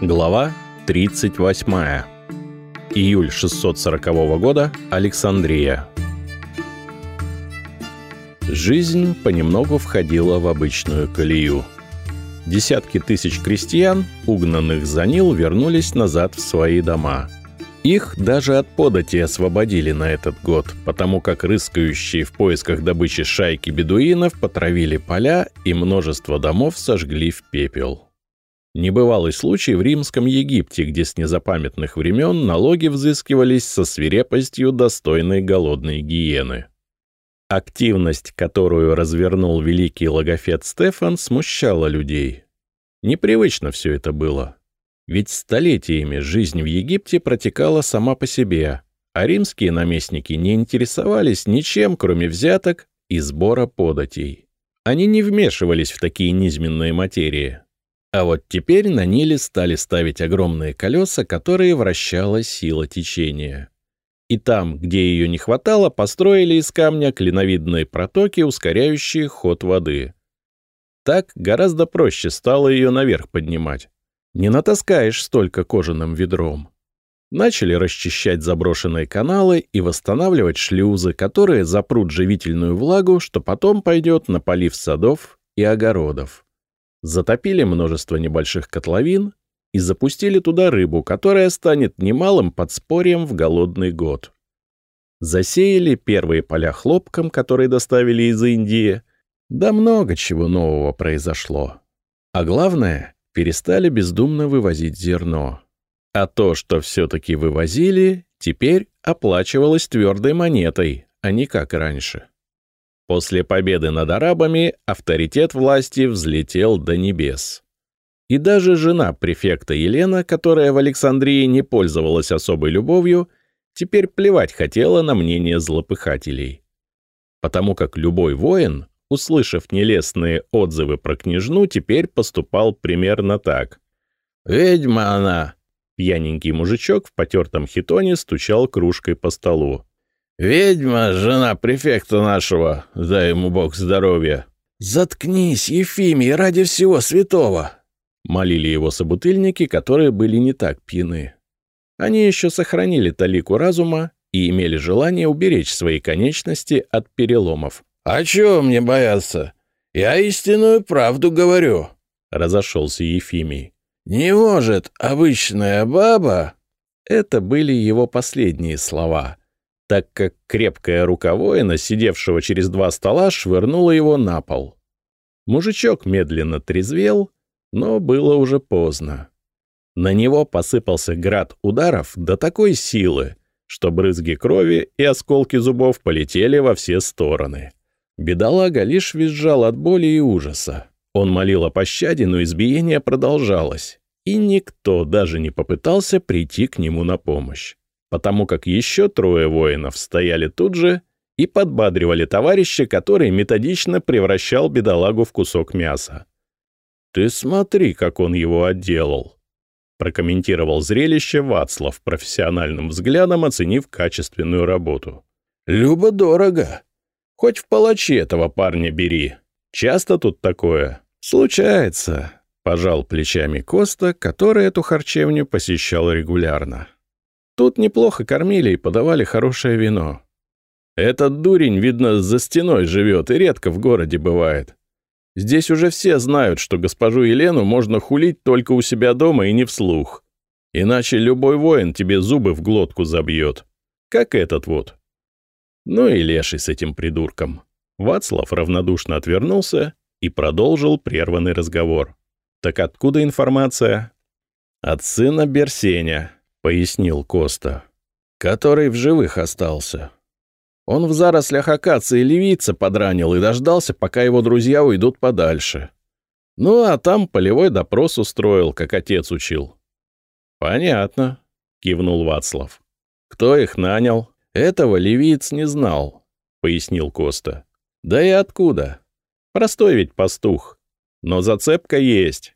Глава 38. Июль 640 года. Александрия. Жизнь понемногу входила в обычную колею. Десятки тысяч крестьян, угнанных за Нил, вернулись назад в свои дома. Их даже от подати освободили на этот год, потому как рыскающие в поисках добычи шайки бедуинов потравили поля и множество домов сожгли в пепел. Небывалый случай в Римском Египте, где с незапамятных времен налоги взыскивались со свирепостью достойной голодной гиены. Активность, которую развернул великий логофет Стефан, смущала людей. Непривычно все это было. Ведь столетиями жизнь в Египте протекала сама по себе, а римские наместники не интересовались ничем, кроме взяток и сбора податей. Они не вмешивались в такие низменные материи. А вот теперь на Ниле стали ставить огромные колеса, которые вращала сила течения. И там, где ее не хватало, построили из камня клиновидные протоки, ускоряющие ход воды. Так гораздо проще стало ее наверх поднимать. Не натаскаешь столько кожаным ведром. Начали расчищать заброшенные каналы и восстанавливать шлюзы, которые запрут живительную влагу, что потом пойдет на полив садов и огородов затопили множество небольших котловин и запустили туда рыбу, которая станет немалым подспорьем в голодный год. Засеяли первые поля хлопком, которые доставили из Индии. Да много чего нового произошло. А главное, перестали бездумно вывозить зерно. А то, что все-таки вывозили, теперь оплачивалось твердой монетой, а не как раньше. После победы над арабами авторитет власти взлетел до небес. И даже жена префекта Елена, которая в Александрии не пользовалась особой любовью, теперь плевать хотела на мнение злопыхателей. Потому как любой воин, услышав нелестные отзывы про княжну, теперь поступал примерно так. «Ведьма она!» Пьяненький мужичок в потертом хитоне стучал кружкой по столу. «Ведьма, жена префекта нашего, дай ему бог здоровья». «Заткнись, Ефимий, ради всего святого!» Молили его собутыльники, которые были не так пьяны. Они еще сохранили талику разума и имели желание уберечь свои конечности от переломов. «А чего мне бояться? Я истинную правду говорю», — разошелся Ефимий. «Не может обычная баба...» Это были его последние слова — так как крепкая рука воина, сидевшего через два стола, швырнула его на пол. Мужичок медленно трезвел, но было уже поздно. На него посыпался град ударов до такой силы, что брызги крови и осколки зубов полетели во все стороны. Бедолага лишь визжал от боли и ужаса. Он молил о пощаде, но избиение продолжалось, и никто даже не попытался прийти к нему на помощь потому как еще трое воинов стояли тут же и подбадривали товарища, который методично превращал бедолагу в кусок мяса. «Ты смотри, как он его отделал!» прокомментировал зрелище Вацлав профессиональным взглядом, оценив качественную работу. «Любо-дорого. Хоть в палачи этого парня бери. Часто тут такое?» «Случается», — пожал плечами Коста, который эту харчевню посещал регулярно. Тут неплохо кормили и подавали хорошее вино. Этот дурень, видно, за стеной живет и редко в городе бывает. Здесь уже все знают, что госпожу Елену можно хулить только у себя дома и не вслух. Иначе любой воин тебе зубы в глотку забьет. Как этот вот. Ну и леший с этим придурком. Вацлав равнодушно отвернулся и продолжил прерванный разговор. Так откуда информация? От сына Берсеня, пояснил Коста, который в живых остался. Он в зарослях акации левица подранил и дождался, пока его друзья уйдут подальше. Ну, а там полевой допрос устроил, как отец учил. «Понятно», — кивнул Вацлав. «Кто их нанял?» «Этого левиц не знал», — пояснил Коста. «Да и откуда? Простой ведь пастух. Но зацепка есть.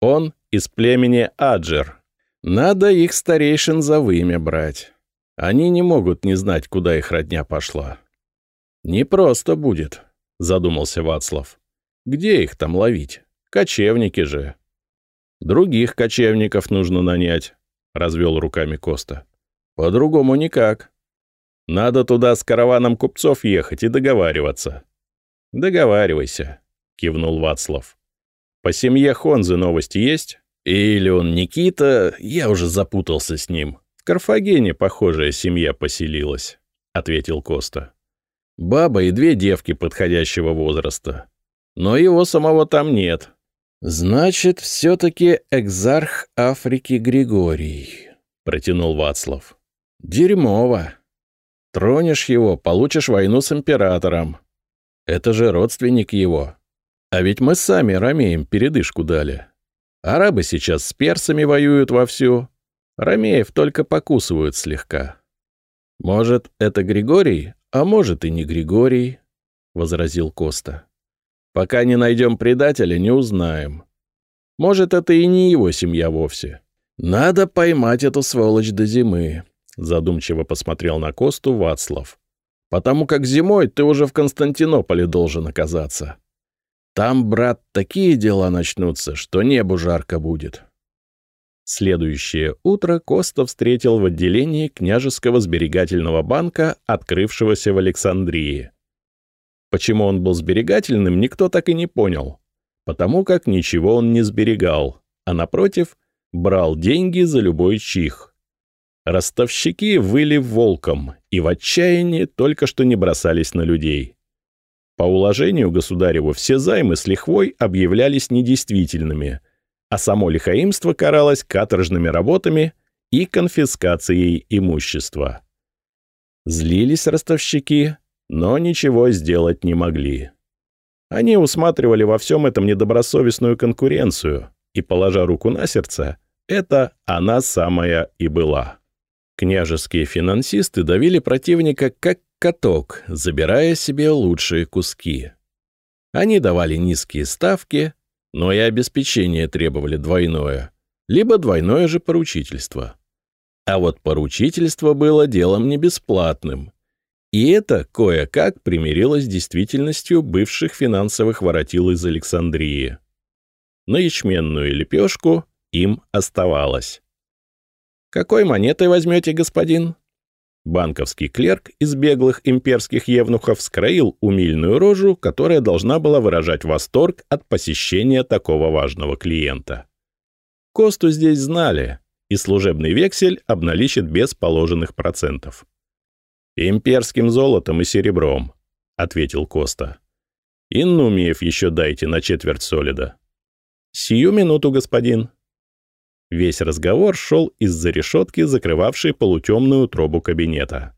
Он из племени Аджер, надо их старейшин за вымя брать. Они не могут не знать, куда их родня пошла. «Не просто будет», — задумался Вацлав. Где их там ловить? Кочевники же. Других кочевников нужно нанять, — развел руками Коста. По-другому никак. Надо туда с караваном купцов ехать и договариваться. Договаривайся, — кивнул Вацлав. По семье Хонзы новости есть? Или он Никита, я уже запутался с ним. В Карфагене похожая семья поселилась, — ответил Коста. Баба и две девки подходящего возраста. Но его самого там нет. Значит, все-таки экзарх Африки Григорий, — протянул Вацлав. Дерьмово. Тронешь его, получишь войну с императором. Это же родственник его. А ведь мы сами ромеям передышку дали. Арабы сейчас с персами воюют вовсю. Ромеев только покусывают слегка. Может, это Григорий, а может и не Григорий, — возразил Коста. Пока не найдем предателя, не узнаем. Может, это и не его семья вовсе. Надо поймать эту сволочь до зимы, — задумчиво посмотрел на Косту Вацлав. «Потому как зимой ты уже в Константинополе должен оказаться. Там, брат, такие дела начнутся, что небу жарко будет». Следующее утро Коста встретил в отделении княжеского сберегательного банка, открывшегося в Александрии. Почему он был сберегательным, никто так и не понял. Потому как ничего он не сберегал, а, напротив, брал деньги за любой чих. Ростовщики выли волком и в отчаянии только что не бросались на людей. По уложению государеву все займы с лихвой объявлялись недействительными, а само лихаимство каралось каторжными работами и конфискацией имущества. Злились ростовщики, но ничего сделать не могли. Они усматривали во всем этом недобросовестную конкуренцию, и, положа руку на сердце, это она самая и была. Княжеские финансисты давили противника как каток, забирая себе лучшие куски. Они давали низкие ставки, но и обеспечение требовали двойное, либо двойное же поручительство. А вот поручительство было делом не бесплатным, и это кое-как примирилось с действительностью бывших финансовых воротил из Александрии. На ячменную лепешку им оставалось. «Какой монетой возьмете, господин?» Банковский клерк из беглых имперских евнухов скроил умильную рожу, которая должна была выражать восторг от посещения такого важного клиента. Косту здесь знали, и служебный вексель обналичит без положенных процентов. «Имперским золотом и серебром», — ответил Коста. «Иннумиев еще дайте на четверть солида». «Сию минуту, господин», Весь разговор шел из-за решетки, закрывавшей полутемную трубу кабинета.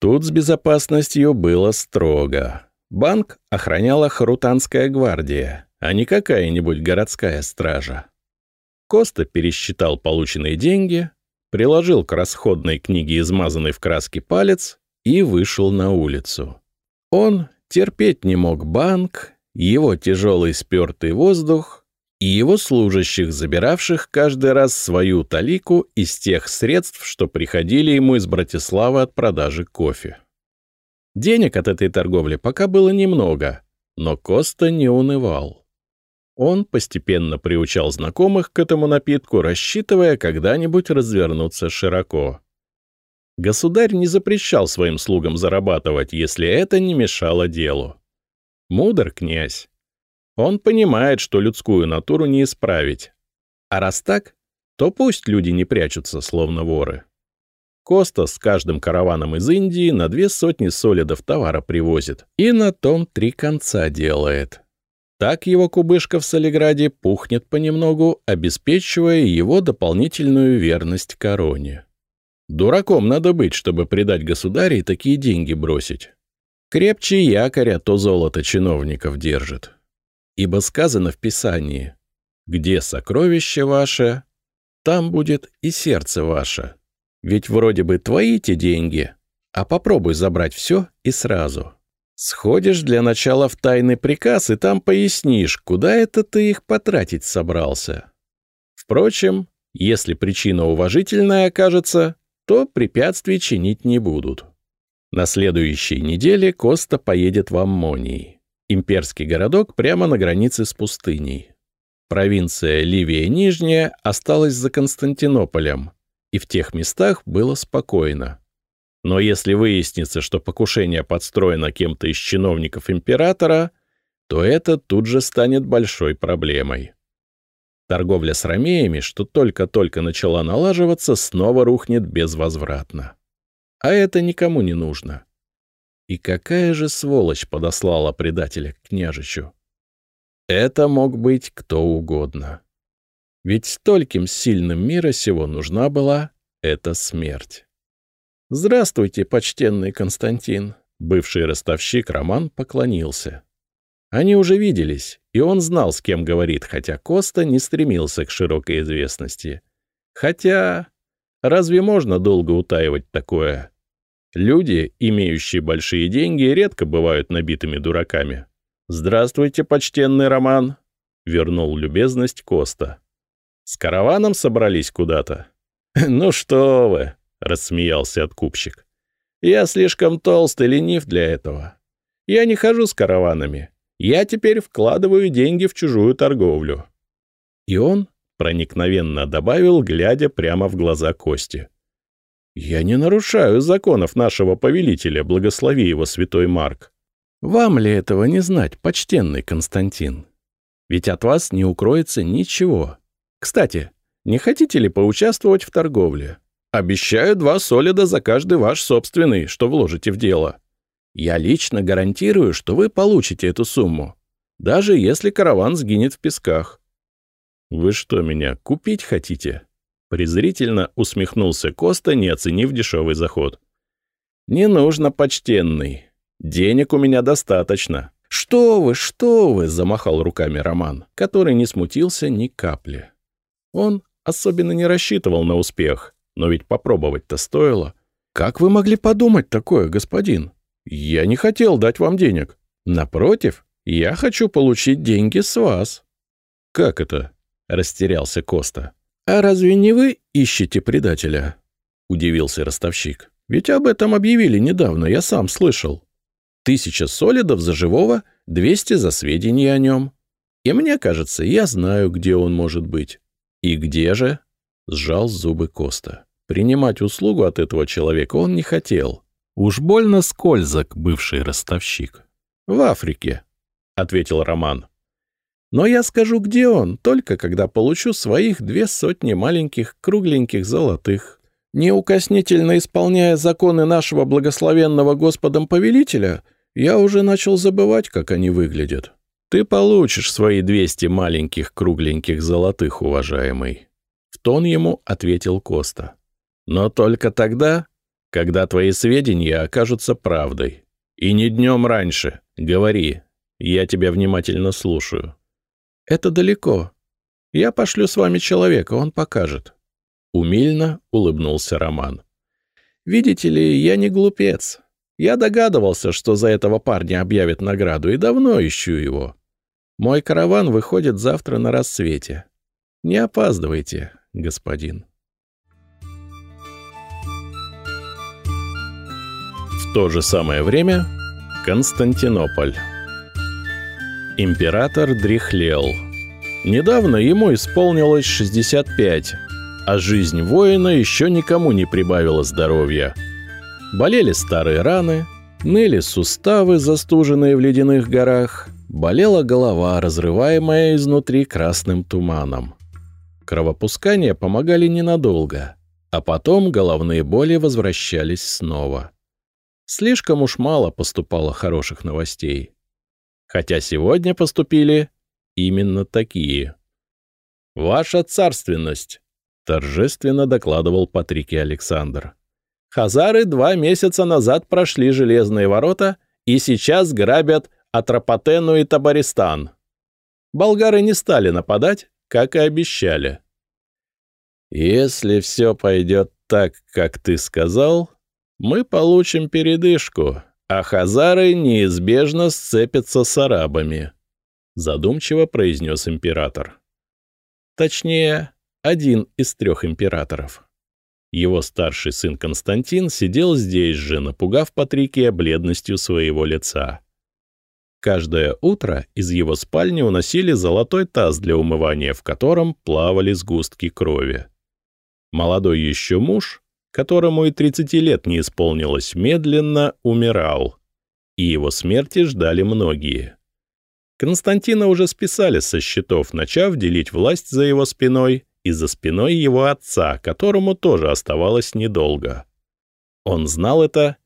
Тут с безопасностью было строго. Банк охраняла Харутанская гвардия, а не какая-нибудь городская стража. Коста пересчитал полученные деньги, приложил к расходной книге измазанный в краске палец и вышел на улицу. Он терпеть не мог банк, его тяжелый спертый воздух и его служащих, забиравших каждый раз свою талику из тех средств, что приходили ему из Братиславы от продажи кофе. Денег от этой торговли пока было немного, но Коста не унывал. Он постепенно приучал знакомых к этому напитку, рассчитывая когда-нибудь развернуться широко. Государь не запрещал своим слугам зарабатывать, если это не мешало делу. Мудр князь, он понимает, что людскую натуру не исправить. А раз так, то пусть люди не прячутся, словно воры. Коста с каждым караваном из Индии на две сотни солидов товара привозит и на том три конца делает. Так его кубышка в Солиграде пухнет понемногу, обеспечивая его дополнительную верность короне. Дураком надо быть, чтобы предать государей такие деньги бросить. Крепче якоря то золото чиновников держит. Ибо сказано в Писании, «Где сокровище ваше, там будет и сердце ваше». Ведь вроде бы твои те деньги, а попробуй забрать все и сразу. Сходишь для начала в тайный приказ, и там пояснишь, куда это ты их потратить собрался. Впрочем, если причина уважительная окажется, то препятствий чинить не будут. На следующей неделе Коста поедет в Аммонии. Имперский городок прямо на границе с пустыней. Провинция Ливия Нижняя осталась за Константинополем, и в тех местах было спокойно. Но если выяснится, что покушение подстроено кем-то из чиновников императора, то это тут же станет большой проблемой. Торговля с ромеями, что только-только начала налаживаться, снова рухнет безвозвратно. А это никому не нужно. И какая же сволочь подослала предателя к княжичу? Это мог быть кто угодно. Ведь стольким сильным мира сего нужна была эта смерть. «Здравствуйте, почтенный Константин!» Бывший ростовщик Роман поклонился. Они уже виделись, и он знал, с кем говорит, хотя Коста не стремился к широкой известности. Хотя... Разве можно долго утаивать такое? Люди, имеющие большие деньги, редко бывают набитыми дураками. «Здравствуйте, почтенный Роман!» — вернул любезность Коста. «С караваном собрались куда-то?» «Ну что вы!» — рассмеялся откупщик. «Я слишком толст и ленив для этого. Я не хожу с караванами. Я теперь вкладываю деньги в чужую торговлю». И он проникновенно добавил, глядя прямо в глаза Кости. «Я не нарушаю законов нашего повелителя, благослови его святой Марк. Вам ли этого не знать, почтенный Константин? Ведь от вас не укроется ничего. Кстати, не хотите ли поучаствовать в торговле? Обещаю два солида за каждый ваш собственный, что вложите в дело. Я лично гарантирую, что вы получите эту сумму, даже если караван сгинет в песках. Вы что, меня купить хотите? Презрительно усмехнулся Коста, не оценив дешевый заход. Не нужно, почтенный. Денег у меня достаточно. Что вы, что вы, замахал руками Роман, который не смутился ни капли. Он особенно не рассчитывал на успех, но ведь попробовать-то стоило. Как вы могли подумать такое, господин? Я не хотел дать вам денег. Напротив, я хочу получить деньги с вас». «Как это?» — растерялся Коста. «А разве не вы ищете предателя?» — удивился ростовщик. «Ведь об этом объявили недавно, я сам слышал. Тысяча солидов за живого, двести за сведения о нем. И мне кажется, я знаю, где он может быть». «И где же?» — сжал зубы Коста. Принимать услугу от этого человека он не хотел. Уж больно скользок бывший ростовщик. «В Африке», — ответил Роман. «Но я скажу, где он, только когда получу своих две сотни маленьких кругленьких золотых. Неукоснительно исполняя законы нашего благословенного Господом Повелителя, я уже начал забывать, как они выглядят. Ты получишь свои двести маленьких кругленьких золотых, уважаемый». В тон ему ответил Коста. «Но только тогда, когда твои сведения окажутся правдой. И не днем раньше. Говори. Я тебя внимательно слушаю. Это далеко. Я пошлю с вами человека, он покажет. Умильно улыбнулся Роман. Видите ли, я не глупец. Я догадывался, что за этого парня объявят награду, и давно ищу его. Мой караван выходит завтра на рассвете. Не опаздывайте, господин. то же самое время Константинополь. Император дряхлел. Недавно ему исполнилось 65, а жизнь воина еще никому не прибавила здоровья. Болели старые раны, ныли суставы, застуженные в ледяных горах, болела голова, разрываемая изнутри красным туманом. Кровопускания помогали ненадолго, а потом головные боли возвращались снова. Слишком уж мало поступало хороших новостей. Хотя сегодня поступили именно такие. «Ваша царственность», — торжественно докладывал Патрике Александр. «Хазары два месяца назад прошли железные ворота и сейчас грабят Атропатену и Табаристан. Болгары не стали нападать, как и обещали». «Если все пойдет так, как ты сказал, мы получим передышку, а хазары неизбежно сцепятся с арабами», — задумчиво произнес император. Точнее, один из трех императоров. Его старший сын Константин сидел здесь же, напугав Патрикия бледностью своего лица. Каждое утро из его спальни уносили золотой таз для умывания, в котором плавали сгустки крови. Молодой еще муж, которому и 30 лет не исполнилось, медленно умирал, и его смерти ждали многие. Константина уже списали со счетов, начав делить власть за его спиной и за спиной его отца, которому тоже оставалось недолго. Он знал это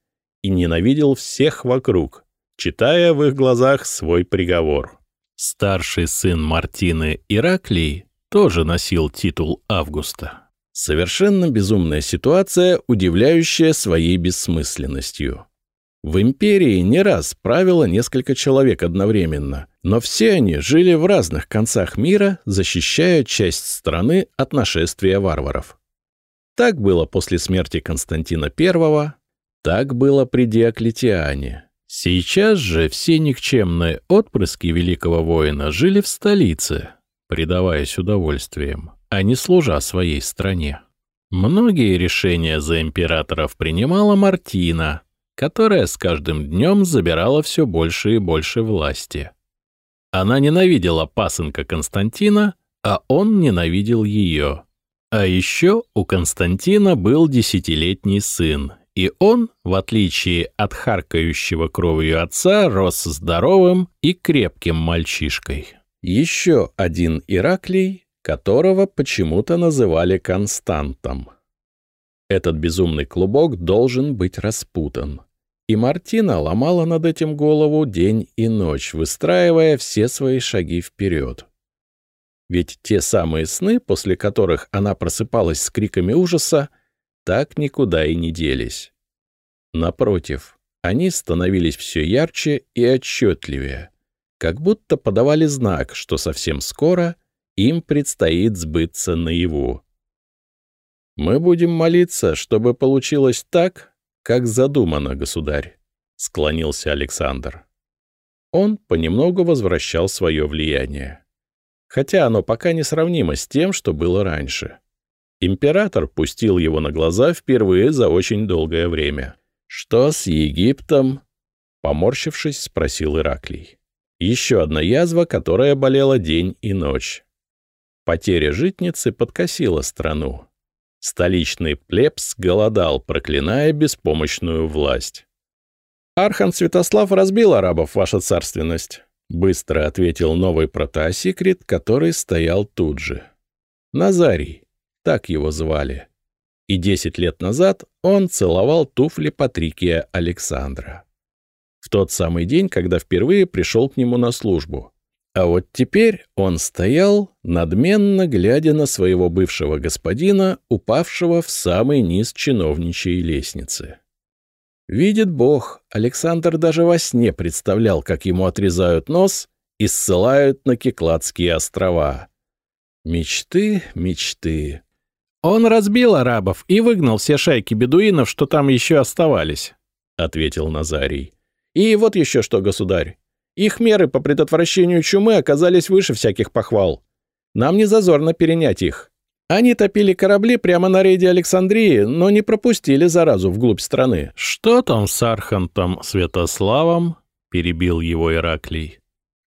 и ненавидел всех вокруг, читая в их глазах свой приговор. Старший сын Мартины Ираклий тоже носил титул Августа. Совершенно безумная ситуация, удивляющая своей бессмысленностью. В империи не раз правило несколько человек одновременно, но все они жили в разных концах мира, защищая часть страны от нашествия варваров. Так было после смерти Константина I, так было при Диоклетиане. Сейчас же все никчемные отпрыски великого воина жили в столице, предаваясь удовольствиям, а не служа своей стране. Многие решения за императоров принимала Мартина, которая с каждым днем забирала все больше и больше власти. Она ненавидела пасынка Константина, а он ненавидел ее. А еще у Константина был десятилетний сын, и он, в отличие от харкающего кровью отца, рос здоровым и крепким мальчишкой. Еще один Ираклий, которого почему-то называли Константом. Этот безумный клубок должен быть распутан. И Мартина ломала над этим голову день и ночь, выстраивая все свои шаги вперед. Ведь те самые сны, после которых она просыпалась с криками ужаса, так никуда и не делись. Напротив, они становились все ярче и отчетливее, как будто подавали знак, что совсем скоро им предстоит сбыться наяву. Мы будем молиться, чтобы получилось так, как задумано, государь, — склонился Александр. Он понемногу возвращал свое влияние. Хотя оно пока не сравнимо с тем, что было раньше. Император пустил его на глаза впервые за очень долгое время. «Что с Египтом?» — поморщившись, спросил Ираклий. Еще одна язва, которая болела день и ночь. Потеря житницы подкосила страну. Столичный плебс голодал, проклиная беспомощную власть. «Архан Святослав разбил арабов, ваша царственность», — быстро ответил новый протоосикрет, который стоял тут же. Назарий, так его звали. И десять лет назад он целовал туфли Патрикия Александра. В тот самый день, когда впервые пришел к нему на службу. А вот теперь он стоял, надменно глядя на своего бывшего господина, упавшего в самый низ чиновничьей лестницы. Видит Бог, Александр даже во сне представлял, как ему отрезают нос и ссылают на Кекладские острова. Мечты, мечты. «Он разбил арабов и выгнал все шайки бедуинов, что там еще оставались», — ответил Назарий. «И вот еще что, государь. Их меры по предотвращению чумы оказались выше всяких похвал. Нам не зазорно перенять их. Они топили корабли прямо на рейде Александрии, но не пропустили заразу вглубь страны. «Что там с Архантом Святославом?» — перебил его Ираклий.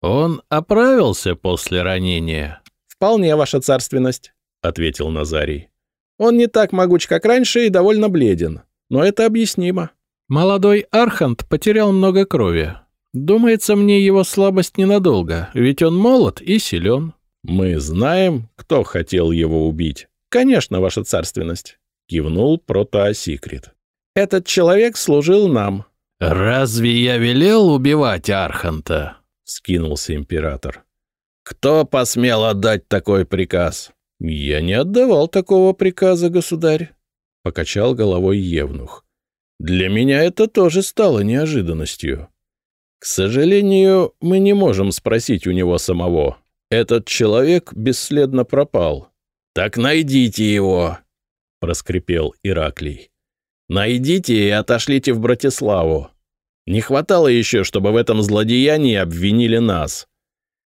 «Он оправился после ранения?» «Вполне, ваша царственность», — ответил Назарий. «Он не так могуч, как раньше, и довольно бледен. Но это объяснимо». «Молодой Архант потерял много крови. Думается мне его слабость ненадолго, ведь он молод и силен. Мы знаем, кто хотел его убить. Конечно, ваша царственность, кивнул протоосикрет. Этот человек служил нам. Разве я велел убивать Арханта? скинулся император. Кто посмел отдать такой приказ? Я не отдавал такого приказа, государь, покачал головой Евнух. Для меня это тоже стало неожиданностью. К сожалению, мы не можем спросить у него самого. Этот человек бесследно пропал. Так найдите его, проскрипел Ираклий. Найдите и отошлите в Братиславу. Не хватало еще, чтобы в этом злодеянии обвинили нас.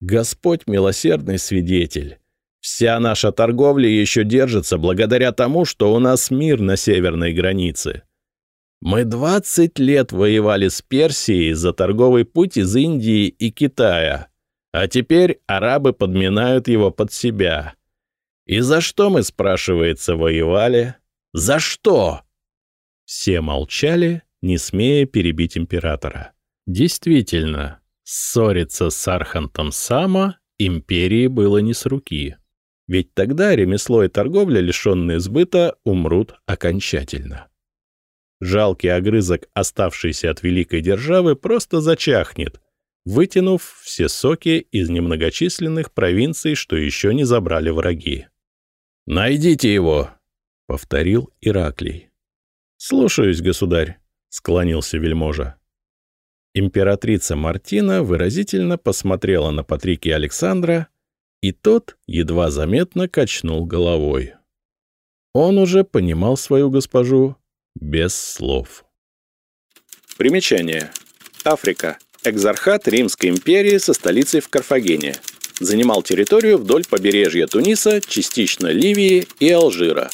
Господь милосердный свидетель. Вся наша торговля еще держится благодаря тому, что у нас мир на северной границе. Мы 20 лет воевали с Персией за торговый путь из Индии и Китая, а теперь арабы подминают его под себя. И за что мы, спрашивается, воевали? За что? Все молчали, не смея перебить императора. Действительно, ссориться с Архантом Сама империи было не с руки. Ведь тогда ремесло и торговля, лишенные сбыта, умрут окончательно. Жалкий огрызок, оставшийся от великой державы, просто зачахнет, вытянув все соки из немногочисленных провинций, что еще не забрали враги. «Найдите его!» — повторил Ираклий. «Слушаюсь, государь», — склонился вельможа. Императрица Мартина выразительно посмотрела на Патрикия Александра, и тот едва заметно качнул головой. Он уже понимал свою госпожу без слов. Примечание. Африка. Экзархат Римской империи со столицей в Карфагене. Занимал территорию вдоль побережья Туниса, частично Ливии и Алжира.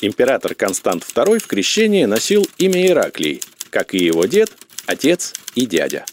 Император Констант II в крещении носил имя Ираклий, как и его дед, отец и дядя.